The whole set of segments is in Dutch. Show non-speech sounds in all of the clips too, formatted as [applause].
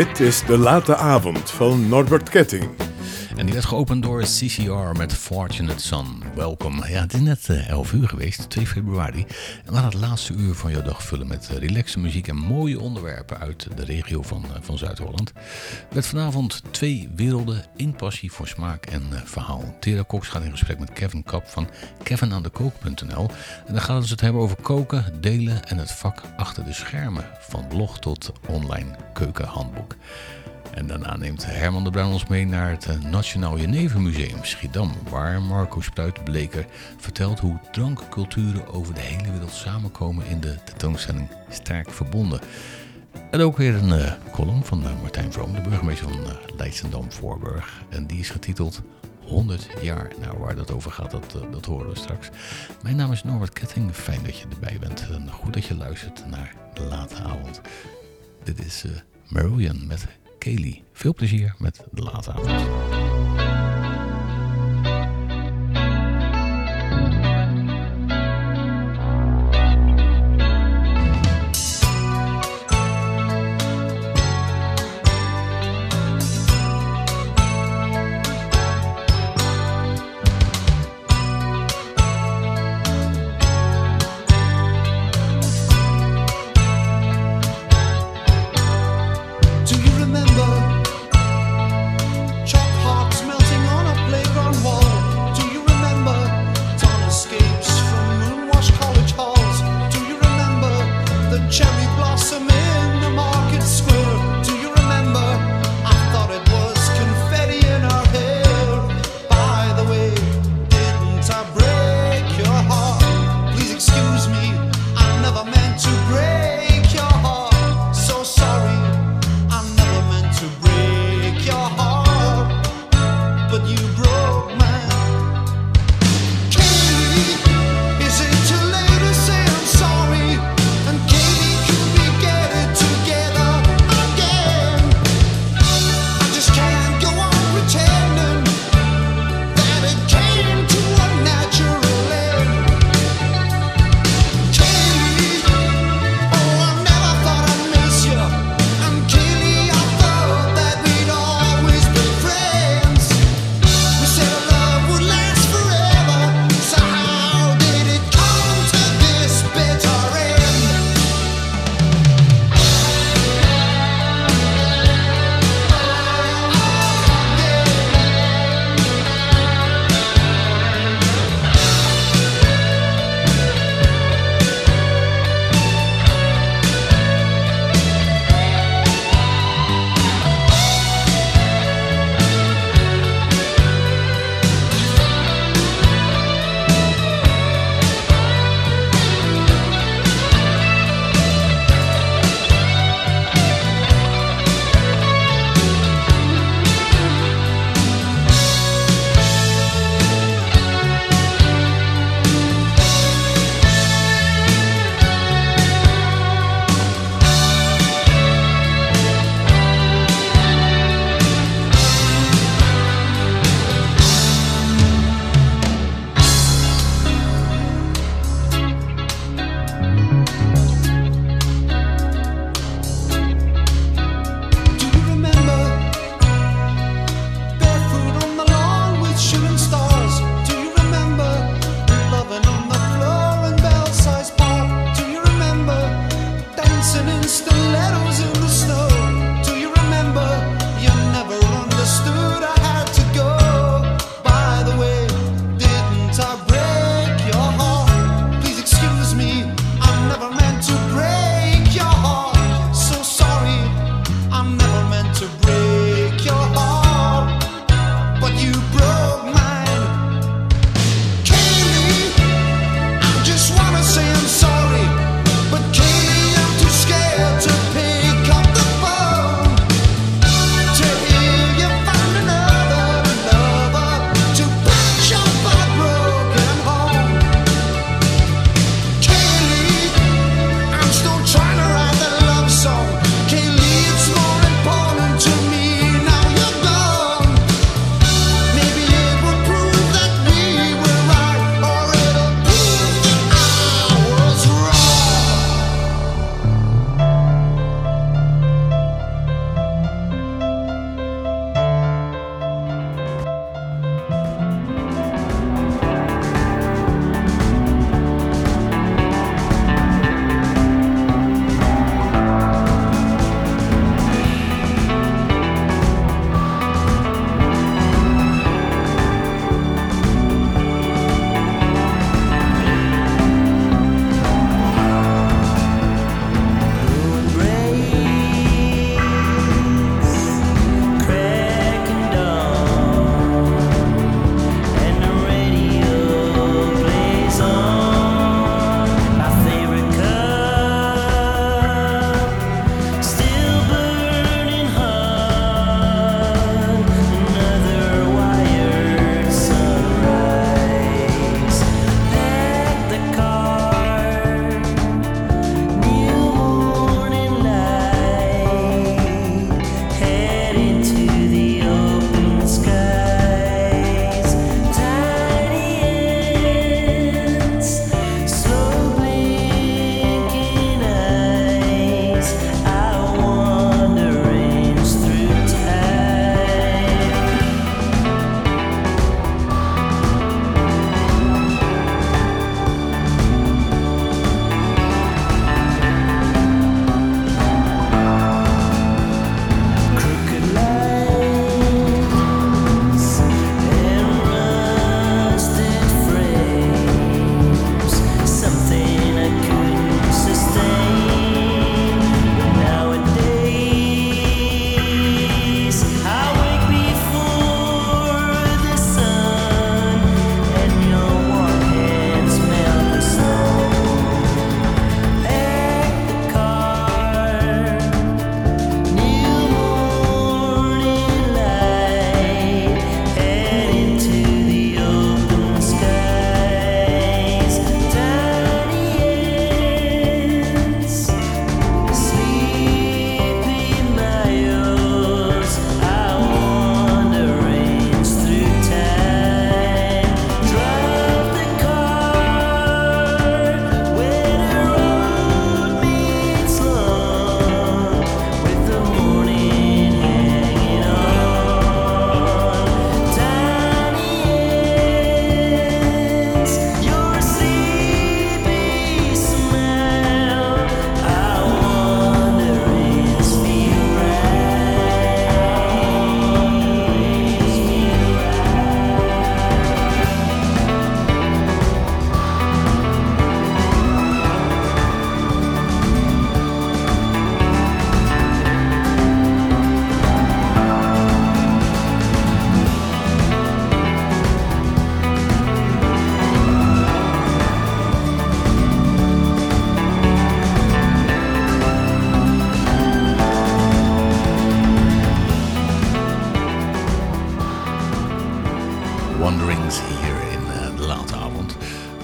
Dit is de late avond van Norbert Ketting. En die werd geopend door CCR met Fortunate Son. Welkom. Ja, het is net 11 eh, uur geweest, 2 februari. En we gaan het laatste uur van jouw dag vullen met eh, relaxe muziek en mooie onderwerpen uit de regio van, eh, van Zuid-Holland. Met vanavond twee werelden in passie voor smaak en verhaal. Tera Cox gaat in gesprek met Kevin Kap van kevinandekook.nl. En dan gaan we het hebben over koken, delen en het vak achter de schermen. Van blog tot online keukenhandboek. En daarna neemt Herman de Bruin ons mee naar het eh, Nationaal Jenevermuseum Schiedam, waar Marco Spruit-Bleker vertelt hoe drankculturen over de hele wereld samenkomen in de tentoonstelling Sterk Verbonden. En ook weer een uh, column van uh, Martijn Vroom, de burgemeester van uh, Leidsendam-Voorburg. En die is getiteld 100 jaar. Nou, waar dat over gaat, dat, dat horen we straks. Mijn naam is Norbert Ketting. Fijn dat je erbij bent. En goed dat je luistert naar de late avond. Dit is Marillion met Kelly. Veel plezier met de late avond.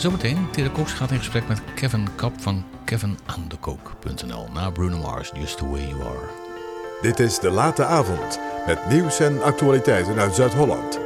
Zometeen, Tere Cox gaat in gesprek met Kevin Kap van kevinandekook.nl naar Bruno Mars, Just The Way You Are. Dit is de late avond met nieuws en actualiteiten uit Zuid-Holland.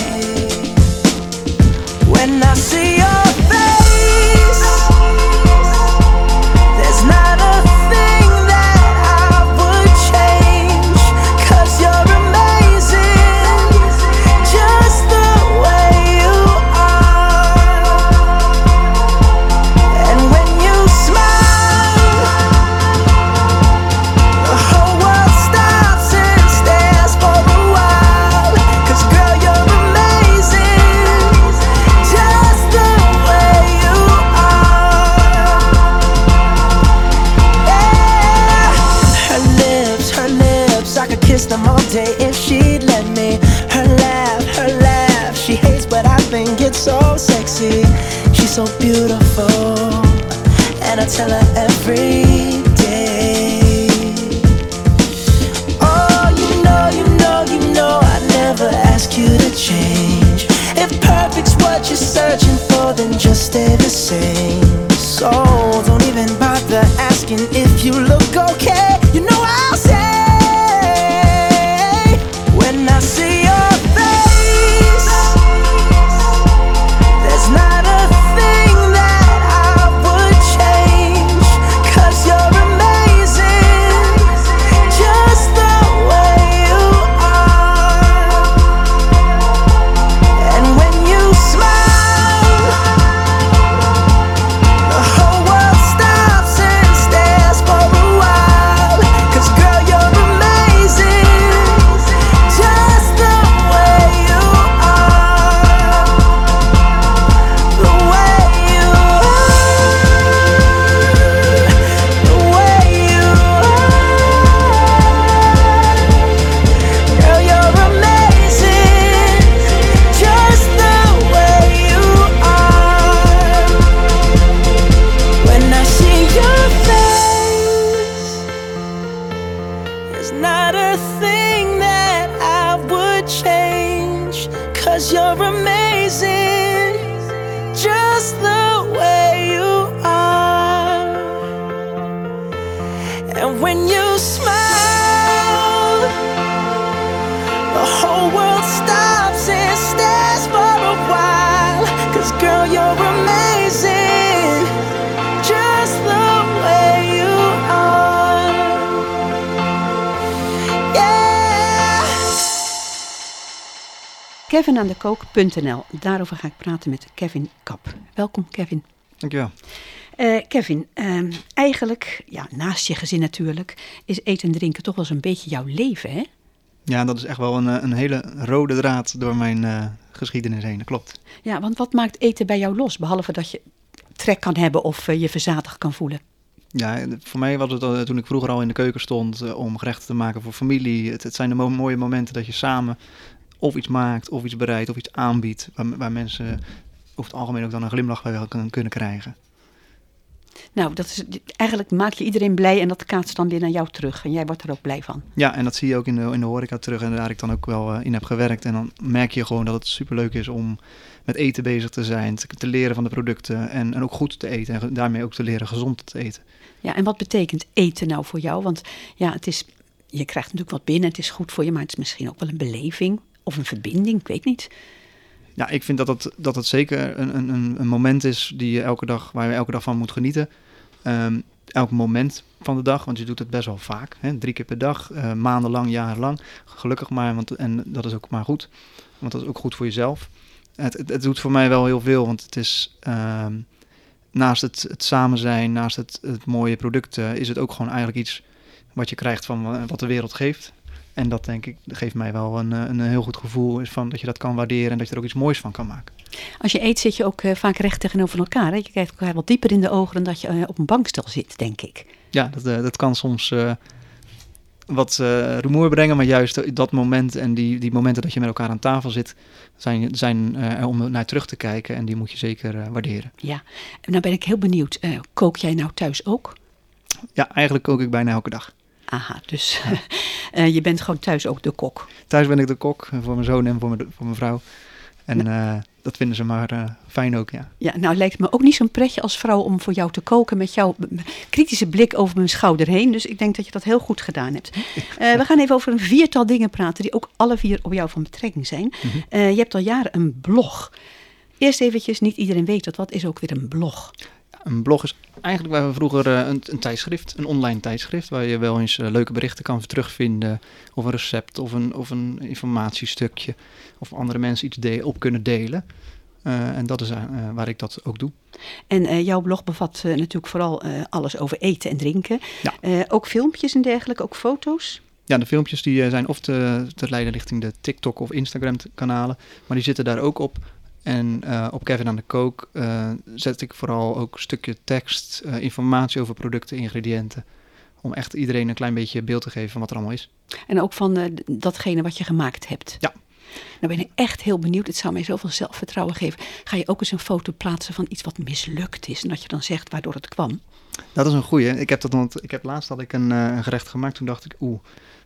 Daarover ga ik praten met Kevin Kap. Welkom Kevin. Dankjewel. Eh, Kevin, ehm, eigenlijk, ja, naast je gezin natuurlijk, is eten en drinken toch wel eens een beetje jouw leven, hè? Ja, dat is echt wel een, eh, een hele rode draad door mijn eh, geschiedenis heen. Dat klopt. Ja, want wat maakt eten bij jou los? Behalve dat je trek kan hebben of je verzadigd kan voelen. Ja, voor mij was het toen ik vroeger al in de keuken stond om gerechten te maken voor familie. Het, het zijn de mo- mooie momenten dat je samen of iets maakt, of iets bereidt, of iets aanbiedt. Waar, waar mensen over het algemeen ook dan een glimlach bij wel kunnen, krijgen. Nou, dat is, eigenlijk maak je iedereen blij en dat kaatst dan weer naar jou terug. En jij wordt er ook blij van. Ja, en dat zie je ook in de, in de horeca terug en daar ik dan ook wel eh, in heb gewerkt. En dan merk je gewoon dat het superleuk is om met eten bezig te zijn, te, te leren van de producten en, en ook goed te eten. En daarmee ook te leren gezond te eten. Ja, en wat betekent eten nou voor jou? Want ja, het is, je krijgt natuurlijk wat binnen, het is goed voor je, maar het is misschien ook wel een beleving of een verbinding, ik weet niet. Ja, ik vind dat dat het zeker een, een- een, moment is die je elke dag, waar je elke dag van moet genieten. Ehm, elk moment van de dag, want je doet het best wel vaak. Hè? Drie keer per dag, eh, maandenlang, jarenlang. Gelukkig maar, want, en dat is ook maar goed. Want dat is ook goed voor jezelf. Het, het, doet voor mij wel heel veel, want het is... ehm, naast het, het samen zijn, naast het, het mooie product, eh, is het ook gewoon eigenlijk iets wat je krijgt van wa- wat de wereld geeft. En dat denk ik, dat geeft mij wel een, eh, een heel goed gevoel is van dat je dat kan waarderen en dat je er ook iets moois van kan maken. Als je eet zit je ook eh, vaak recht tegenover elkaar. Hè? Je kijkt elkaar wat dieper in de ogen dan dat je eh, op een bankstel zit, denk ik. Ja, dat, dat kan soms wat rumoer brengen, maar juist dat moment en die, die momenten dat je met elkaar aan tafel zit, zijn, zijn om naar terug te kijken en die moet je zeker waarderen. Ja. En nou ben ik heel benieuwd. kook jij nou thuis ook? Ja, eigenlijk kook ik bijna elke dag. Aha, dus [laughs] eh, je bent gewoon thuis ook de kok. Thuis ben ik de kok eh, voor mijn zoon en voor mijn, voor mijn vrouw. En eh, dat vinden ze maar fijn ook, ja. Ja, nou lijkt me ook niet zo'n pretje als vrouw om voor jou te koken met jouw kritische blik over mijn schouder heen. Dus ik denk dat je dat heel goed gedaan hebt. [laughs] We gaan even over een viertal dingen praten die ook alle vier op jou van betrekking zijn. Eh, je hebt al jaren een blog. Eerst eventjes, niet iedereen weet dat. Wat is ook weer een blog? Een blog is eigenlijk waar we vroeger eh, een, een tijdschrift, een online tijdschrift, waar je wel eens eh, leuke berichten kan terugvinden. Of een recept of een, of een informatiestukje. Of andere mensen iets de- op kunnen delen. Eh, en dat is waar ik dat ook doe. En jouw blog bevat natuurlijk vooral alles over eten en drinken. Ja. Ook filmpjes en dergelijke, ook foto's. Ja, de filmpjes die zijn of te, te leiden richting de TikTok of Instagram kanalen. Maar die zitten daar ook op. En eh, op Kevin aan de Kook eh, zet ik vooral ook een stukje tekst, eh, informatie over producten, ingrediënten. Om echt iedereen een klein beetje beeld te geven van wat er allemaal is. En ook van datgene wat je gemaakt hebt. Ja. Nou ben ik echt heel benieuwd. Het zou mij zoveel zelfvertrouwen geven. Ga je ook eens een foto plaatsen van iets wat mislukt is? En dat je dan zegt waardoor het kwam? Dat is een goeie. Ik heb, dat, want ik heb laatst had ik een, een gerecht gemaakt. Toen dacht ik, oeh,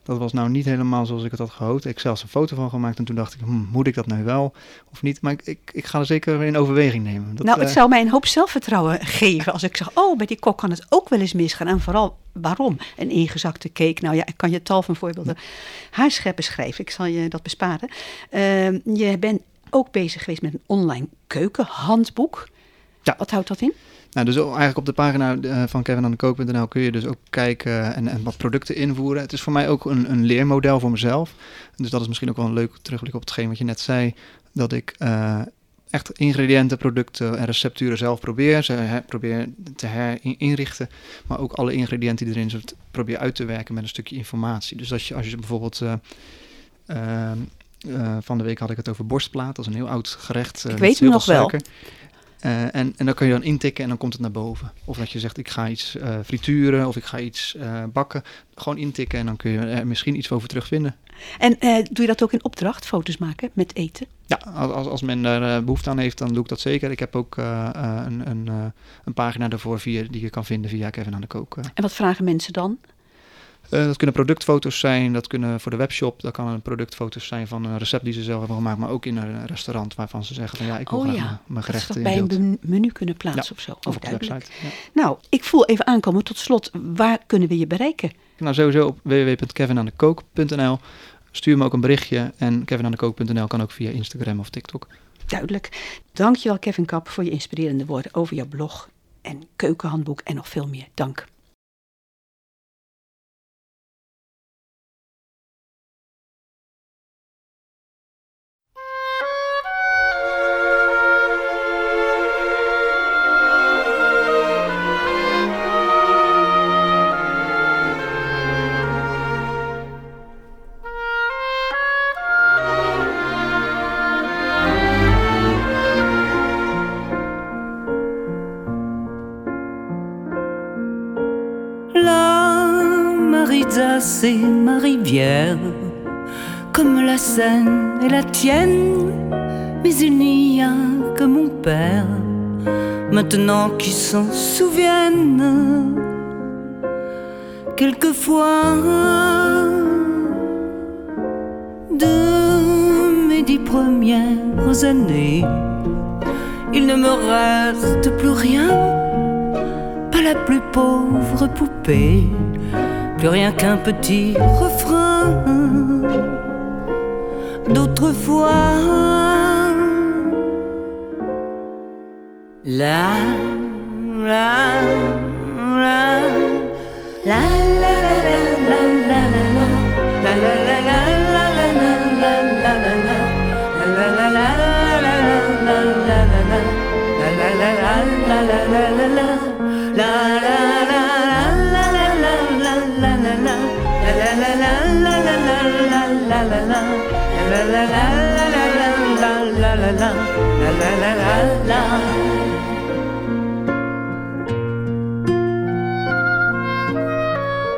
dat was nou niet helemaal zoals ik het had gehoopt. Ik heb zelfs een foto van gemaakt. En toen dacht ik, hm, moet ik dat nou wel of niet? Maar ik, ik, ik ga er zeker in overweging nemen. Dat, nou, het eh, zou mij een hoop zelfvertrouwen [laughs] geven als ik zeg, oh, bij die kok kan het ook wel eens misgaan. En vooral, waarom? Een ingezakte cake. Nou ja, ik kan je tal van voorbeelden haarscheppen schrijven. Ik zal je dat besparen. Ehm, je bent ook bezig geweest met een online keukenhandboek. Ja. Wat houdt dat in? Nou, dus eigenlijk op de pagina eh, van kevinandekook.nl kun je dus ook kijken en, en wat producten invoeren. Het is voor mij ook een, een leermodel voor mezelf. Dus dat is misschien ook wel een leuk terugblik op hetgeen wat je net zei. Dat ik eh, echt ingrediënten, producten en recepturen zelf probeer. Ze her- probeer te herinrichten. Maar ook alle ingrediënten die erin zitten, probeer uit te werken met een stukje informatie. Dus als je, als je bijvoorbeeld... eh, van de week had ik het over borstplaat. Dat is een heel oud gerecht. Ik weet heel nog wel. Eh, en, en dan kun je dan intikken en dan komt het naar boven. Of dat je zegt, ik ga iets eh, frituren of ik ga iets eh, bakken. Gewoon intikken en dan kun je er misschien iets over terugvinden. En doe je dat ook in opdracht, foto's maken met eten? Ja, als, als- men daar eh, behoefte aan heeft, dan doe ik dat zeker. Ik heb ook een, een, een pagina daarvoor via, die je kan vinden via Kevin aan de Kook. En wat vragen mensen dan? Eh, dat kunnen productfoto's zijn, dat kunnen voor de webshop. Dat kan een productfoto's zijn van een recept die ze zelf hebben gemaakt. Maar ook in een restaurant waarvan ze zeggen van ja, ik wil oh ja, mijn- mijn dat ze gerechten dat in bij beeld. een menu kunnen plaatsen Ja, of zo. Of Oh, op de duidelijk. website. Ja. Nou, ik voel even aankomen. Tot slot, waar kunnen we je bereiken? Nou, sowieso op www.kevinandekook.nl. Stuur me ook een berichtje. En kevinandekook.nl kan ook via Instagram of TikTok. Duidelijk. Dankjewel Kevin Kap voor je inspirerende woorden over jouw blog en keukenhandboek en nog veel meer. Dank. C'est ma rivière, comme la Seine et la tienne. Mais il n'y a que mon père, maintenant qui s'en souvienne. Quelquefois de mes dix premières années, il ne me reste plus rien pas la plus pauvre poupée, plus rien qu'un petit refrain d'autrefois.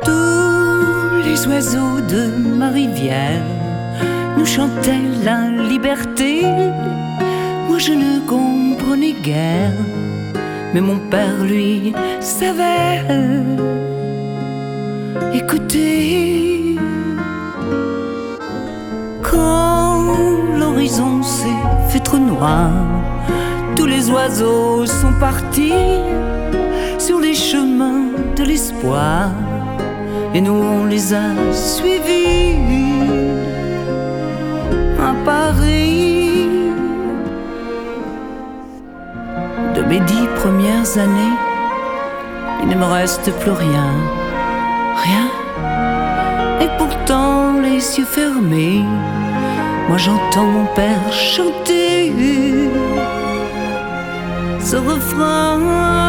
Tous les oiseaux de ma rivière nous chantaient la liberté. Moi je ne comprenais guère, mais mon père lui savait écouter. Quand l'horizon s'est fait trop noir, tous les oiseaux sont partis sur les chemins de l'espoir, et nous on les a suivis à Paris. De mes dix premières années, il ne me reste plus rien, rien. Et pourtant, les yeux fermés, moi j'entends mon père chanter ce refrain.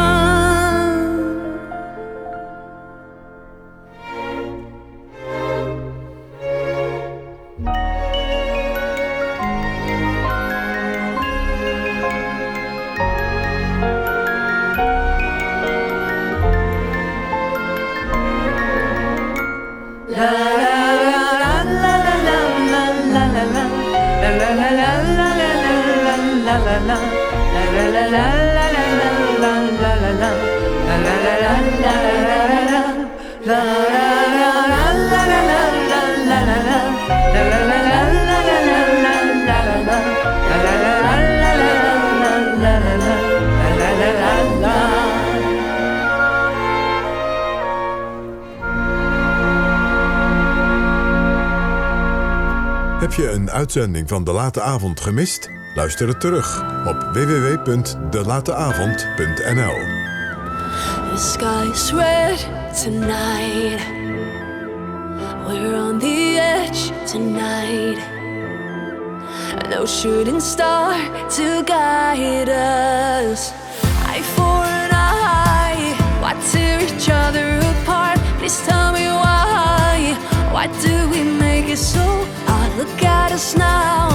Uitzending van De Late Avond gemist? Luister het terug op www.delateavond.nl The sky's red tonight. We're on the edge tonight. No shooting star to guide us. Eye for an eye. Why tear each other apart? Please tell me why. Why do we make it so? Look at us now.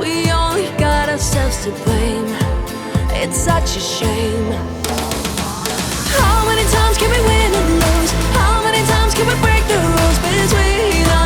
We only got ourselves to blame. It's such a shame. How many times can we win and lose? How many times can we break the rules between us?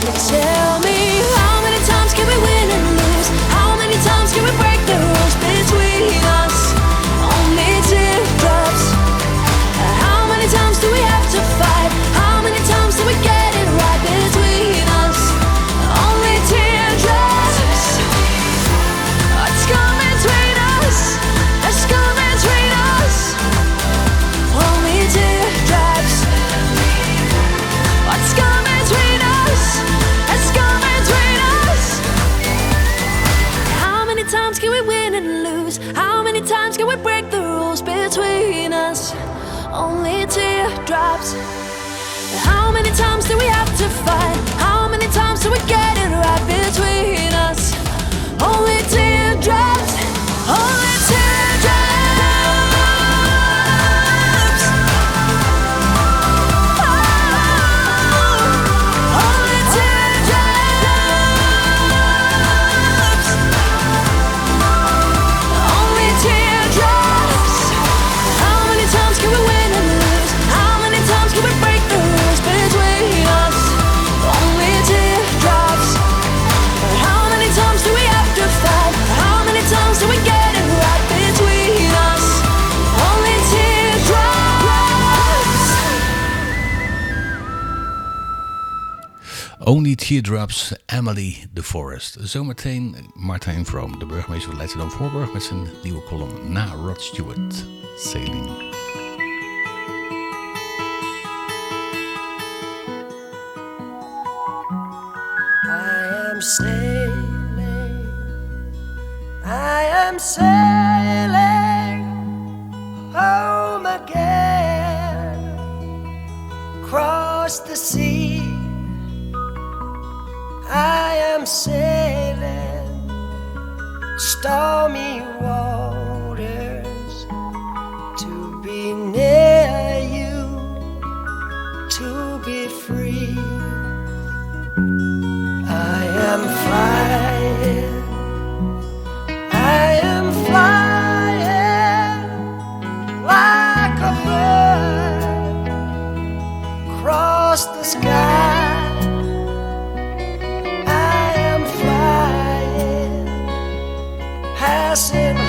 Tell me how many times can we win and lose? How many times can we break the do we have to fight? How many times do we get Only Teardrops, Emily the Forest. Zometeen Martijn Vroom, de burgemeester van Leidschendam-Voorburg... met zijn nieuwe column na Rod Stewart, Sailing. I am sailing, I am sailing home again, across the sea. I am sailing stormy waters to be near you, to be free. I am flying, I am flying like a bird across the sky. Passing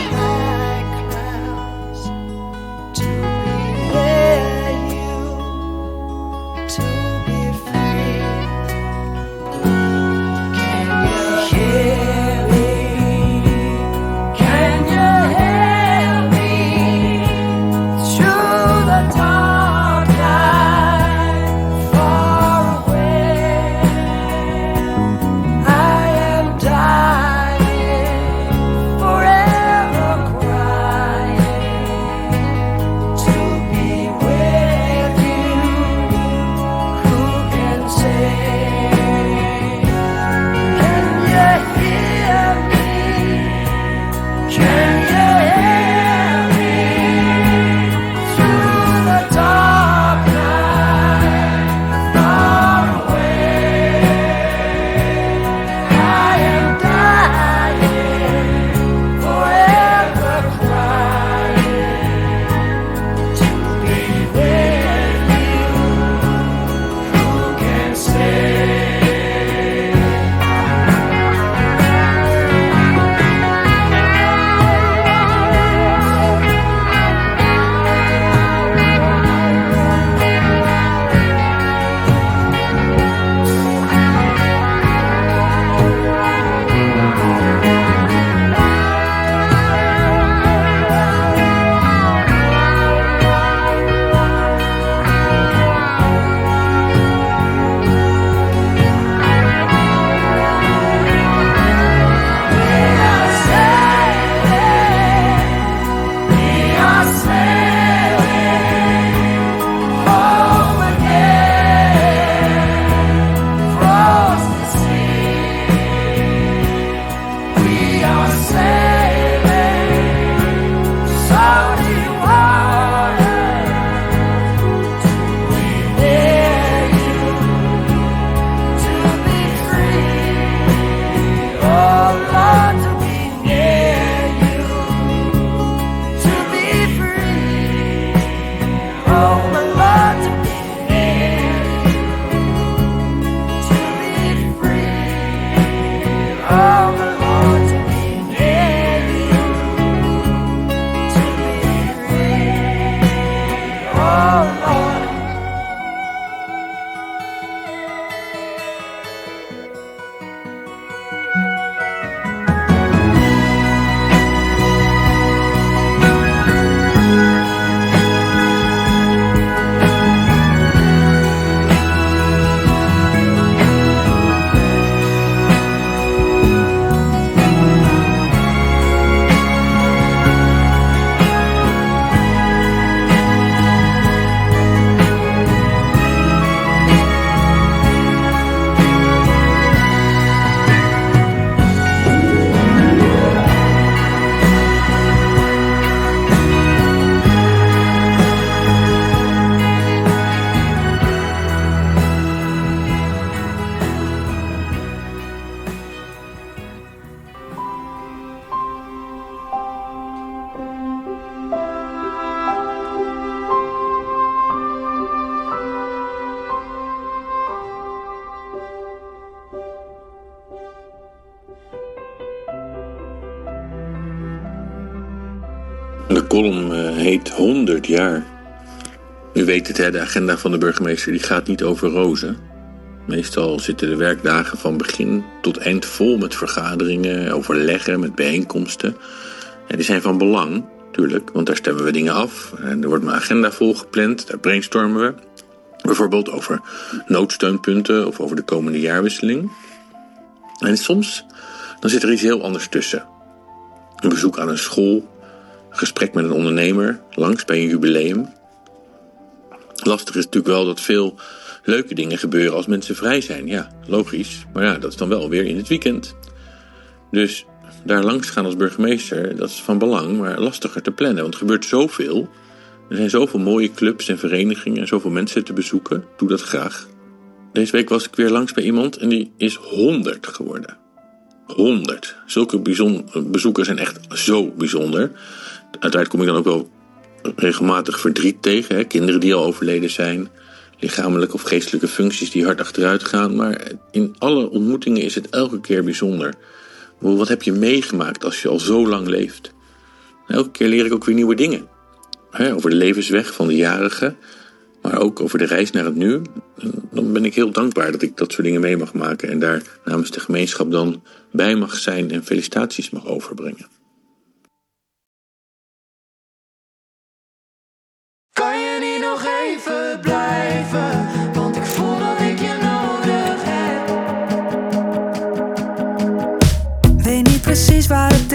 Oh de agenda van de burgemeester die gaat niet over rozen. Meestal zitten de werkdagen van begin tot eind vol met vergaderingen, overleggen, met bijeenkomsten. En die zijn van belang, natuurlijk, want daar stemmen we dingen af. En er wordt mijn agenda volgepland, daar brainstormen we. Bijvoorbeeld over noodsteunpunten of over de komende jaarwisseling. En soms dan zit er iets heel anders tussen. Een bezoek aan een school, een gesprek met een ondernemer, langs bij een jubileum. Lastig is natuurlijk wel dat veel leuke dingen gebeuren als mensen vrij zijn. Ja, logisch. Maar ja, dat is dan wel weer in het weekend. Dus daar langs gaan als burgemeester, dat is van belang, maar lastiger te plannen. Want er gebeurt zoveel. Er zijn zoveel mooie clubs en verenigingen en zoveel mensen te bezoeken. Doe dat graag. Deze week was ik weer langs bij iemand en die is 100 geworden. 100. Zulke bezoekers zijn echt zo bijzonder. Uiteraard kom ik dan ook wel regelmatig verdriet tegen. Hè? Kinderen die al overleden zijn. Lichamelijke of geestelijke functies die hard achteruit gaan. Maar in alle ontmoetingen is het elke keer bijzonder. Wat heb je meegemaakt als je al zo lang leeft? Elke keer leer ik ook weer nieuwe dingen. Over de levensweg van de jarige. Maar ook over de reis naar het nu. Dan ben ik heel dankbaar dat ik dat soort dingen mee mag maken. En daar namens de gemeenschap dan bij mag zijn en felicitaties mag overbrengen.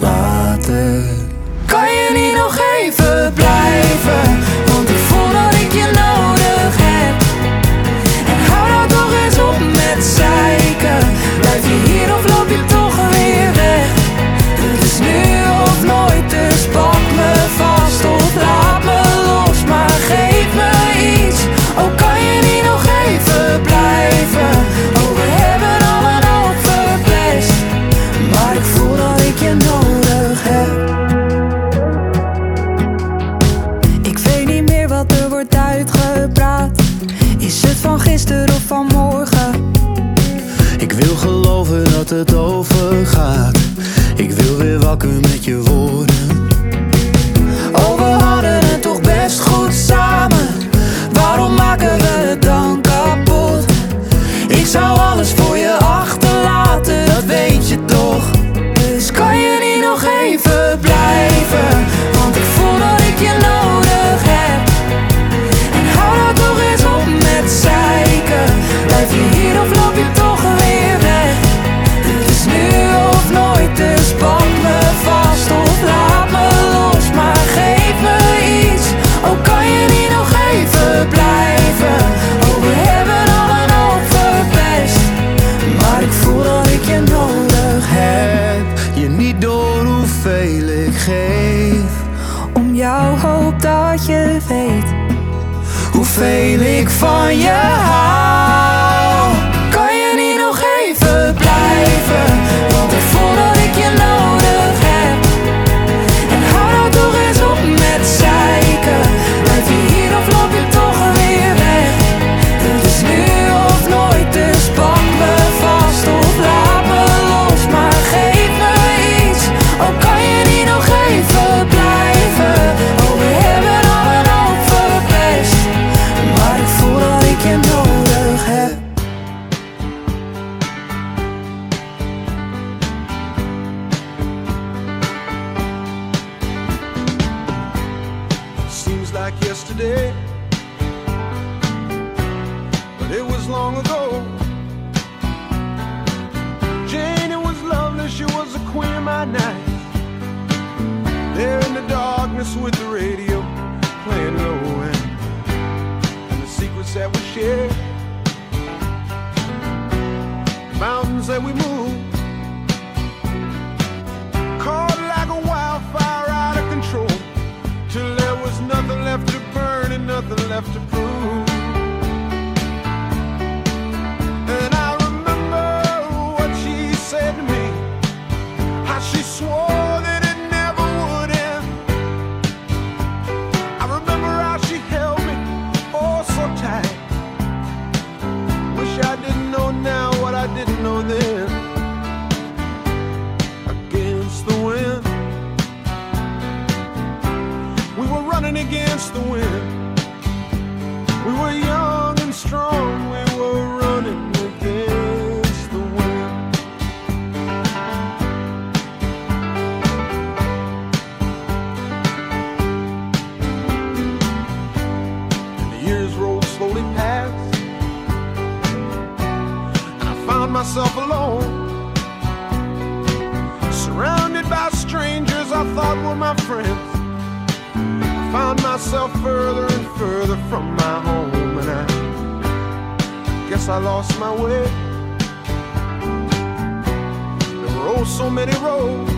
later. Kan je niet nog even blijven? By strangers I thought were my friends I found myself further and further from my home, and I guess I lost my way. There were oh so many roads.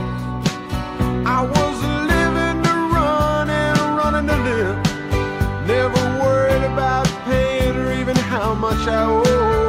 I was living to run and running to live. Never worried about paying or even how much I owe.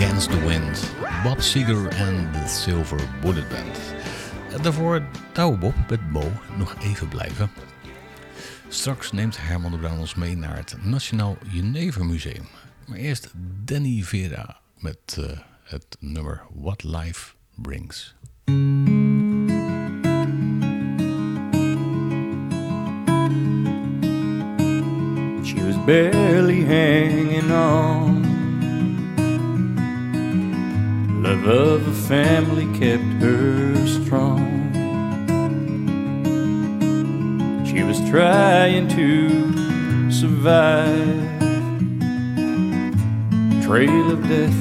Against the Wind, Bob Seger en de Silver Bullet Band. Daarvoor Douwe Bob met Bo nog even blijven. Straks neemt Herman de Bruin ons mee naar het Nationaal Jenever Museum. Maar eerst Danny Vera met eh, het nummer What Life Brings. She was barely hanging on. Love of family kept her strong. She was trying to survive. Trail of death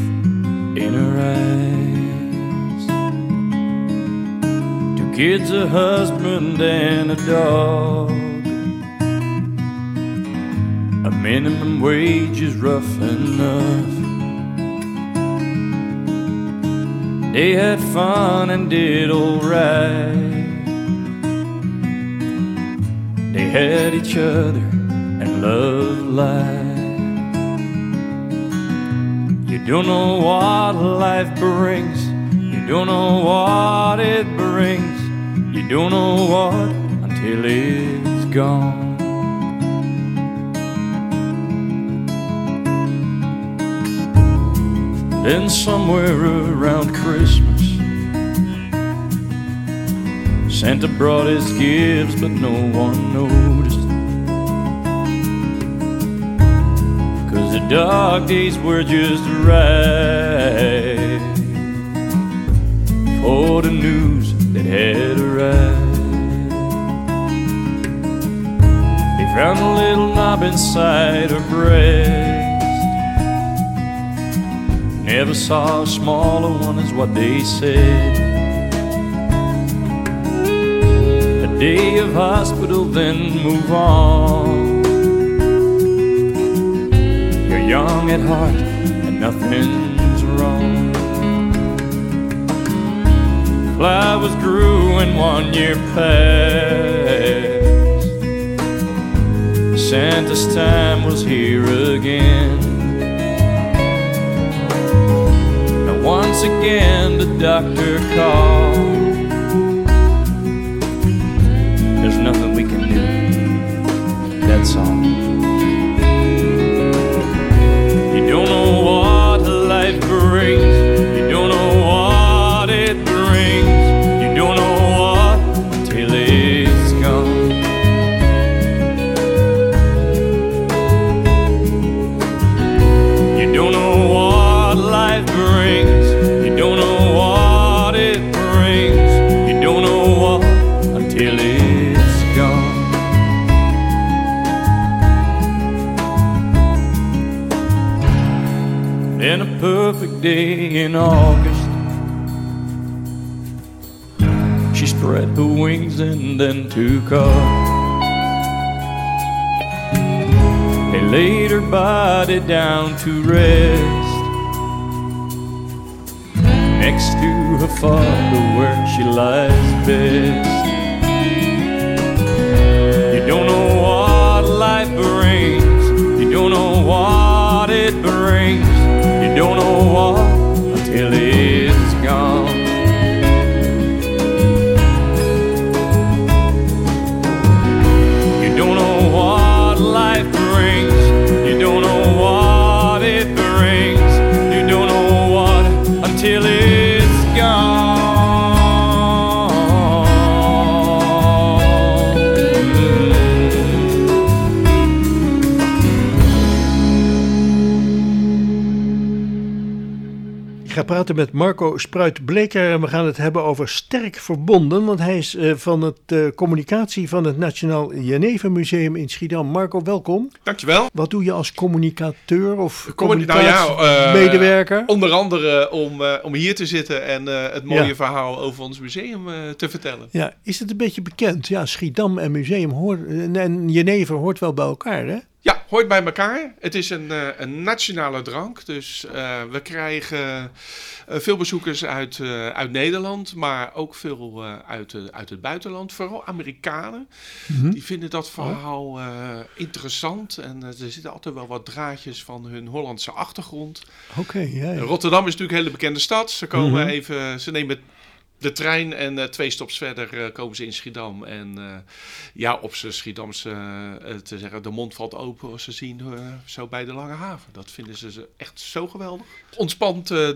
in her eyes. Two kids, a husband, and a dog. A minimum wage is rough enough. They had fun and did alright. They had each other and loved life. You don't know what life brings. You don't know what it brings. You don't know what until it's gone. Then somewhere around Christmas, Santa brought his gifts, but no one noticed. Cause the dog days were just right for the news that had arrived. They found a little knob inside her breast. Never saw a smaller one, is what they said. A day of hospital, then move on. You're young at heart, and nothing's wrong. Flowers grew in one year past. Santa's time was here again. Once again the doctor called. There's nothing we can do. That's all. Day in August. She spread her wings and then took off. They laid her body down to rest next to her father where she lies best. Praten met Marco Spruit-Bleker en we gaan het hebben over sterk verbonden, want hij is eh, van het eh, communicatie van het Nationaal Jenever Museum in Schiedam. Marco, welkom. Dankjewel. Wat doe je als communicateur of Communi- nou ja, eh, communicatiemedewerker? onder andere om, om hier te zitten en het mooie Ja. verhaal over ons museum te vertellen. Ja, is het een beetje bekend? Ja, Schiedam en museum hoort, en Jenever hoort wel bij elkaar, hè? Ja, hoort bij elkaar. Het is een, eh, een nationale drank. Dus eh, we krijgen eh, veel bezoekers uit, uit Nederland, maar ook veel uit, uit het buitenland. Vooral Amerikanen. Mhm. Die vinden dat verhaal eh, interessant. En er zitten altijd wel wat draadjes van hun Hollandse achtergrond. Oké. Rotterdam is natuurlijk een hele bekende stad. Ze komen Mhm. even, ze nemen de trein en eh, twee stops verder eh, komen ze in Schiedam. En eh, ja, op zijn Schiedamse te zeggen, de mond valt open als ze zien zo bij de Lange Haven. Dat vinden ze echt zo geweldig.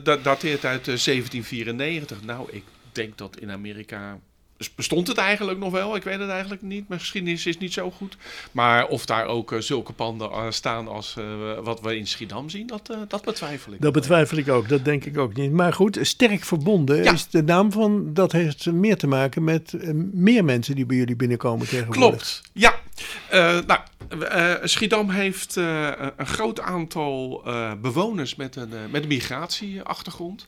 Dat dateert uit eh, 1794. Nou, ik denk dat in Amerika dus bestond het eigenlijk nog wel. Ik weet het eigenlijk niet. Mijn geschiedenis is niet zo goed. Maar of daar ook eh, zulke panden eh, staan als eh, wat we in Schiedam zien, dat, dat betwijfel ik. Dat betwijfel ik ook, dat denk ik ook niet. Maar goed, sterk verbonden is de naam van, dat heeft meer te maken met meer mensen die bij jullie binnenkomen tegenwoordig. Klopt, ja. Nou, Schiedam heeft een groot aantal bewoners met een, met een migratieachtergrond.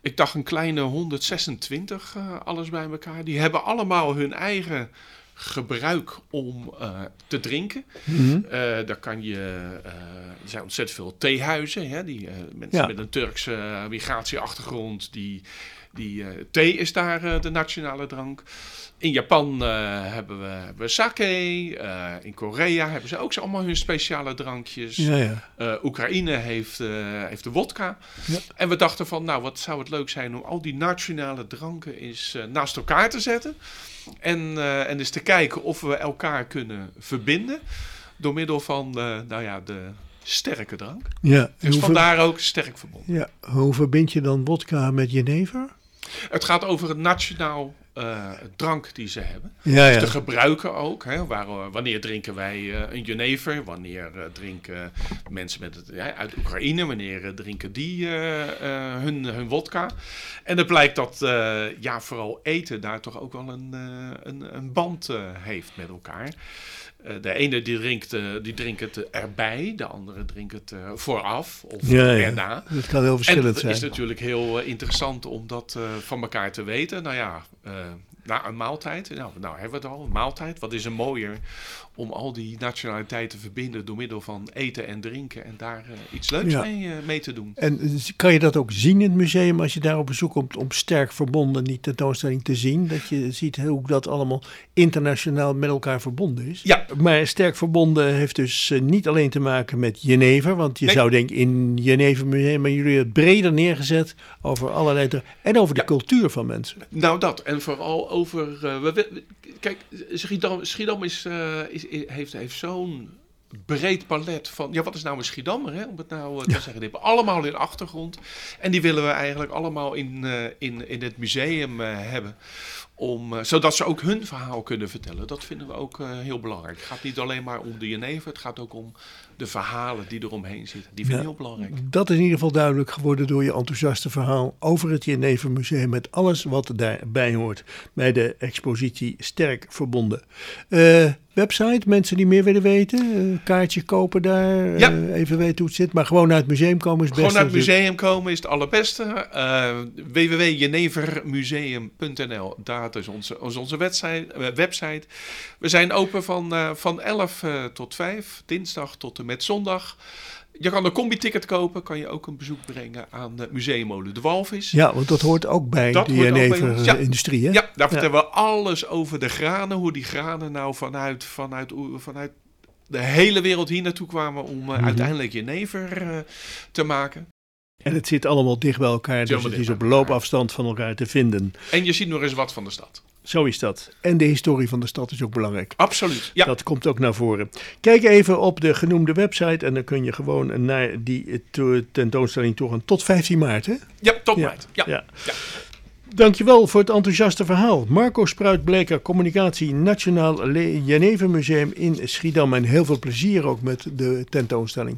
Ik dacht een kleine 126, eh, alles bij elkaar. Die hebben allemaal hun eigen gebruik om eh, te drinken. Eh, daar kan je, er zijn ontzettend veel theehuizen. Hè, die, mensen Ja. met een Turkse migratieachtergrond. Die, die, eh, thee is daar eh, de nationale drank. In Japan eh, hebben, we, hebben we sake. In Korea hebben ze ook zo allemaal hun speciale drankjes. Ja, ja. Oekraïne heeft, heeft de wodka. Ja. En we dachten van, nou, wat zou het leuk zijn om al die nationale dranken eens naast elkaar te zetten. En, eh, en eens te kijken of we elkaar kunnen verbinden. Door middel van, nou ja, de sterke drank. Ja, Dus vandaar ook sterk verbonden. Ja, hoe verbind je dan wodka met jenever? Het gaat over het nationaal eh, drank die ze hebben. Ja, dus de gebruiken ook. Hè, waar, wanneer drinken wij eh, een jenever? Wanneer eh, drinken mensen met het, ja, uit Oekraïne? Wanneer eh, drinken die eh, eh, hun, hun wodka? En het blijkt dat eh, ja, vooral eten daar toch ook wel een, eh, een, een band eh, heeft met elkaar. Eh, de ene die drinkt, eh, die drinkt het erbij, de andere drinkt het eh, vooraf of Ja, ja. erna. Dat kan heel verschillend en het zijn. is natuurlijk heel interessant om dat van elkaar te weten. Nou ja, na een maaltijd, nou, nou hebben we het al, een maaltijd. Wat is er mooier om al die nationaliteiten te verbinden door middel van eten en drinken en daar eh, iets leuks Ja. mee, eh, mee te doen. En eh, kan je dat ook zien in het museum als je daar op bezoek komt om sterk verbonden die tentoonstelling te zien? Dat je ziet hoe dat allemaal internationaal met elkaar verbonden is. Ja. Maar sterk verbonden heeft dus niet alleen te maken met Jenever. Want je Nee. zou denken in Jenever museum, maar jullie het breder neergezet over allerlei en over de cultuur van mensen. Nou, dat. En vooral over. we, we- kijk, Schiedam, Schiedam is, is, is- heeft, heeft zo'n breed palet van. Ja, wat is nou een Schiedammer? Hè? Om het nou eh, te zeggen. Die hebben allemaal in de achtergrond. En die willen we eigenlijk allemaal in, eh, in, in het museum eh, hebben. Om, zodat ze ook hun verhaal kunnen vertellen. Dat vinden we ook heel belangrijk. Het gaat niet alleen maar om de Jenever. Het gaat ook om de verhalen die eromheen zitten. Die vind ik heel belangrijk. Dat is in ieder geval duidelijk geworden door je enthousiaste verhaal over het Jenever Museum met alles wat daarbij hoort bij de expositie Sterk Verbonden. Eh, website, mensen die meer willen weten, eh, kaartje kopen daar, eh, Ja. even weten hoe het zit, maar gewoon naar het museum komen is best. Gewoon naar het natuurlijk. museum komen is het allerbeste. Www.jenevermuseum.nl, daar is onze, is onze website, website. We zijn open van, van 11 eh, tot 5, dinsdag tot en met zondag. Je kan een combi-ticket kopen, kan je ook een bezoek brengen aan het Museummolen de Walvis. Ja, want dat hoort ook bij Dat bij ons. Ja. Hè? Ja, daar vertellen we alles over de granen. Hoe die granen nou vanuit, vanuit, vanuit de hele wereld hier naartoe kwamen om eh, Mhm. uiteindelijk jenever eh, te maken. En het zit allemaal dicht bij elkaar, dus het is op loopafstand van elkaar te vinden. En je ziet nog eens wat van de stad. Zo is dat. En de historie van de stad is ook belangrijk. Absoluut, ja. Dat komt ook naar voren. Kijk even op de genoemde website en dan kun je gewoon naar die to- tentoonstelling toe gaan. Tot 15 maart, hè? Ja, tot Ja, maart. Ja. ja. Ja. Dankjewel voor het enthousiaste verhaal. Marco Spruit-Bleker, Communicatie Nationaal Jenever Museum in Schiedam. En heel veel plezier ook met de tentoonstelling.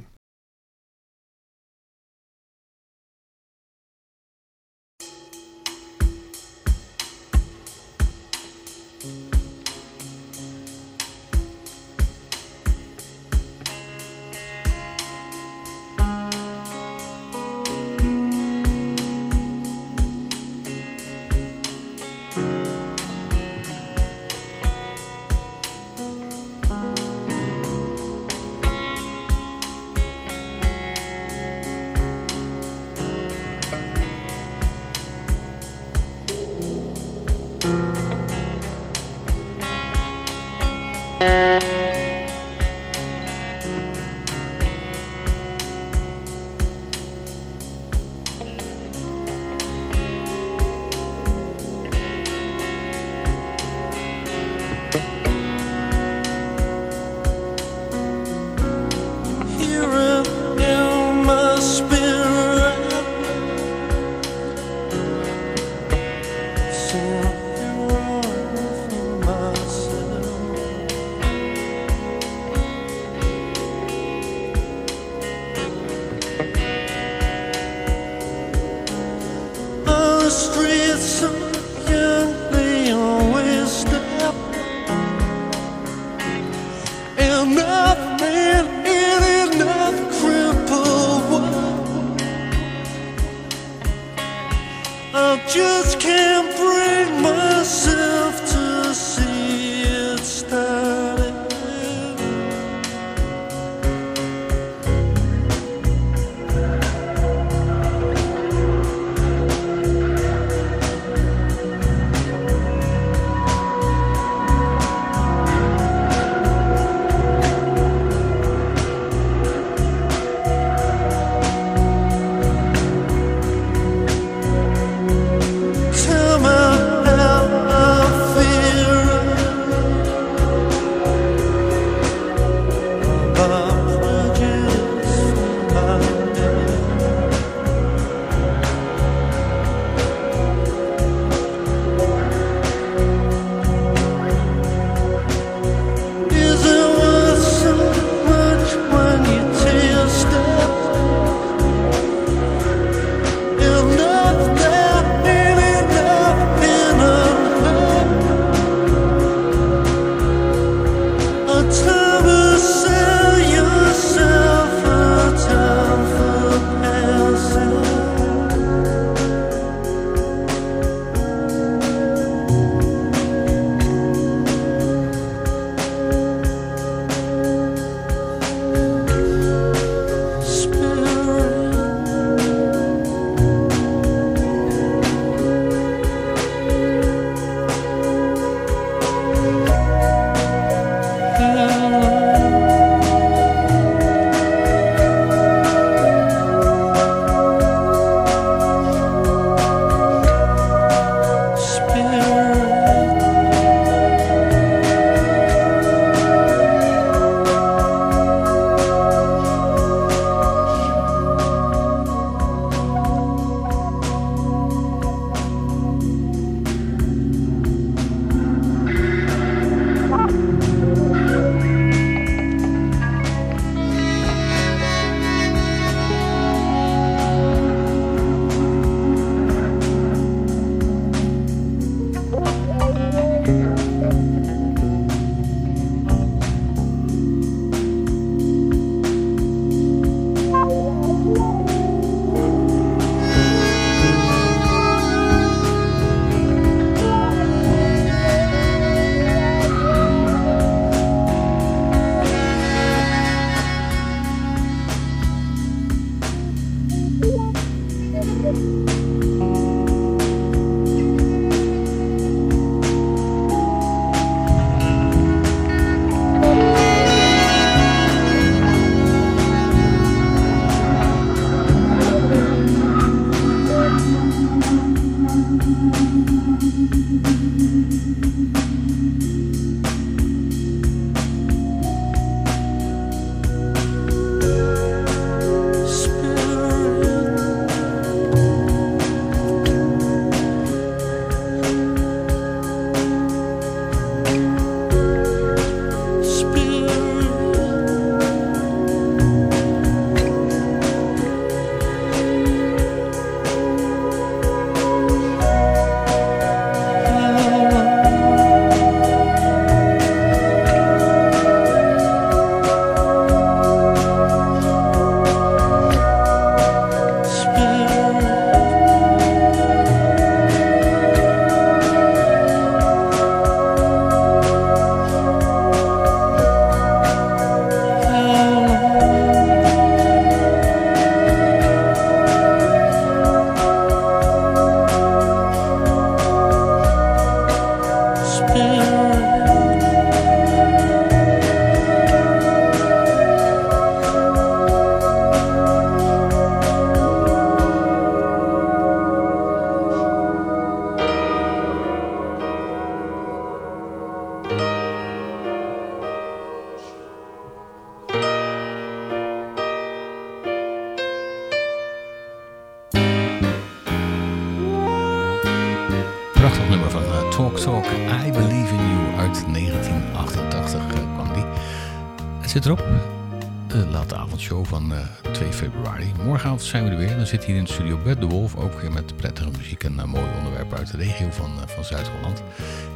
Morgenavond zijn we er weer. Dan zit hier in de studio Bert de Wolf. Ook weer met prettige muziek en eh, mooie onderwerpen uit de regio van, eh, van Zuid-Holland.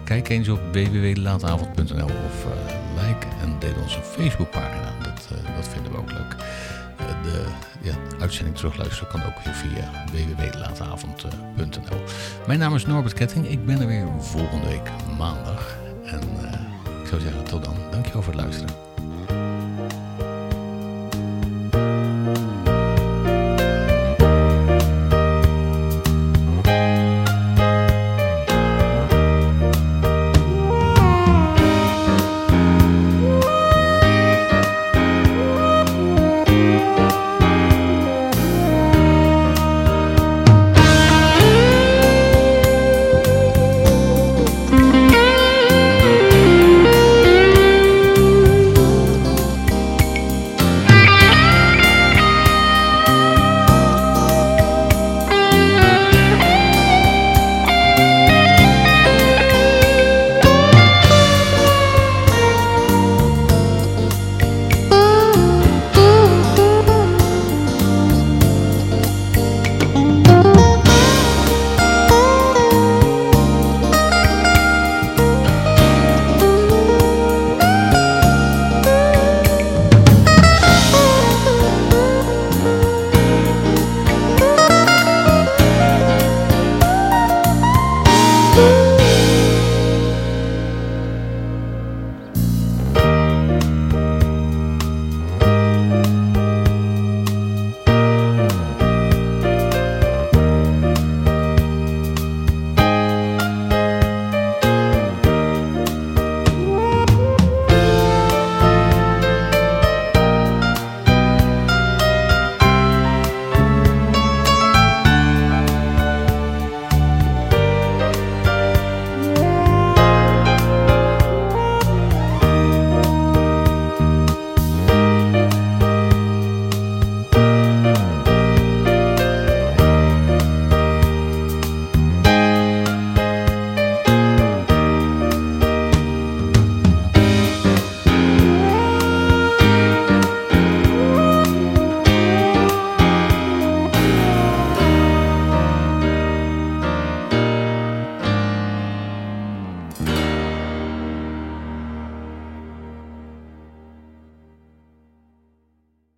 Kijk eens op www.laatavond.nl of eh, like en deel onze Facebookpagina. Dat, dat vinden we ook leuk. De ja, uitzending terugluisteren kan ook weer via www.laatavond.nl. Mijn naam is Norbert Ketting. Ik ben er weer volgende week maandag. En ik zou zeggen, tot dan. Dankjewel voor het luisteren.